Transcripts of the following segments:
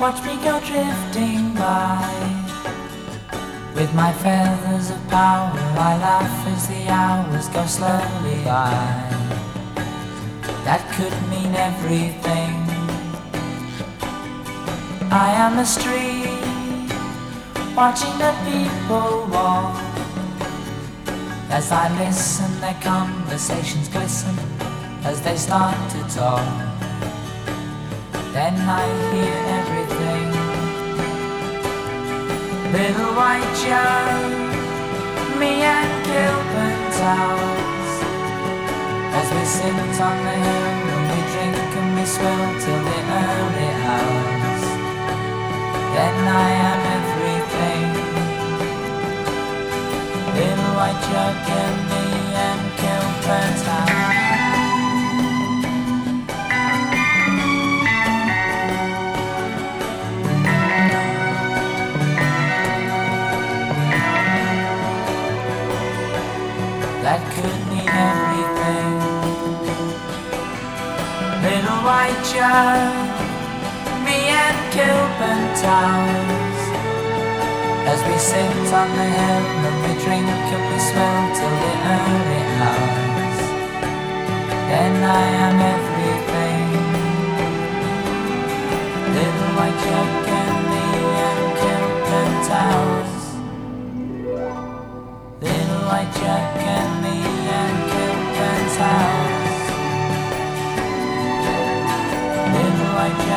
Watch me go drifting by. With my feathers of power, I laugh as the hours go slowly by. That could mean everything. I am a street, watching the people walk. As I listen, their conversations glisten as they start to talk. Then I hear everything. Little white Joe, me and Kilburn Towers. As we sit on the hill and we drink and we swill till the early hours. Then I am everything. Little white Joe and me and Kilburn that could mean everything. Little white Joe, me and Kilburn Towers. As we sit on the hill and we drink and we swim till the early hours. Then I am everything. Little white Joe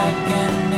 Little and